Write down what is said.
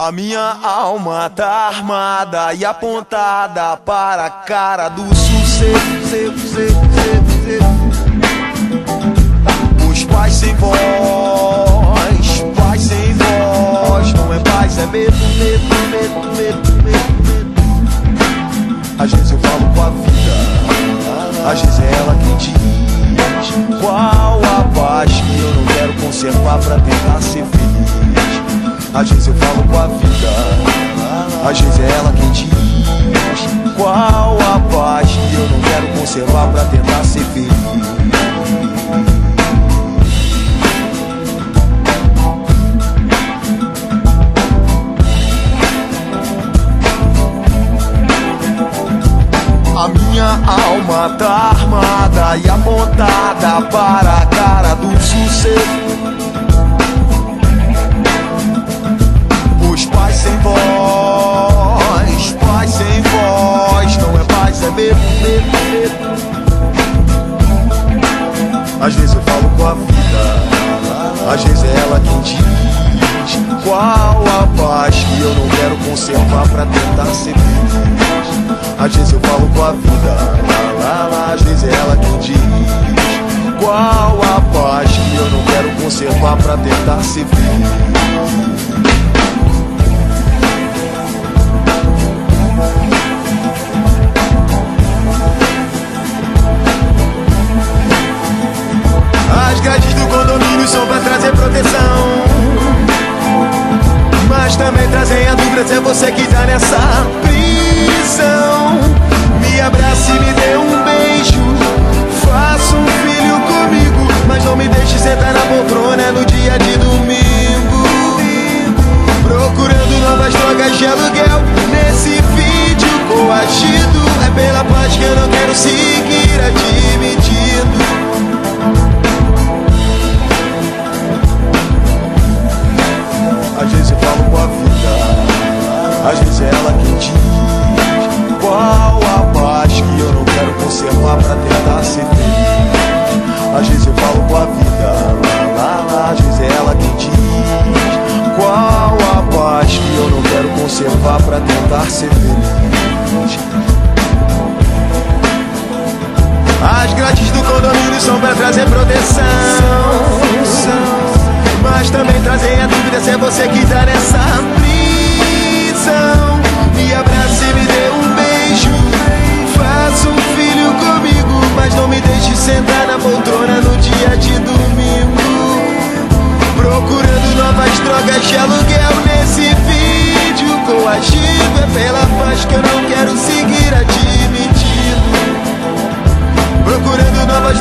A minha alma tá armada e apontada para a cara do sucesso. Conservar pra tentar ser feliz. A minha alma tá armada e apontada para a cara do sucesso. Às vezes eu falo com a vida, às vezes é ela quem diz qual a paz que eu não quero conservar pra tentar ser feliz. Às vezes eu falo com a vida, às vezes é ela quem diz qual a paz que eu não quero conservar pra tentar ser feliz. Também trazem a dúvida se é você que tá nessa prisão. Me abrace e me dê um beijo. Faça um filho comigo. Mas não me deixe sentar na poltrona no dia de domingo. Procurando novas drogas de aluguel. Nesse vídeo coagido. É pela paz que eu não quero seguir admitindo. Tentar. As grades do condomínio são pra trazer proteção. Mas também trazem a dúvida se é você que tá nessa prisão. Me abrace e me dê um beijo. Faça um filho comigo, mas não me deixe sentar na poltrona no dia de domingo. Procurando novas drogas de aluguel nesse vídeo coagido. É pela paz que eu não quero seguir admitindo. Procurando novas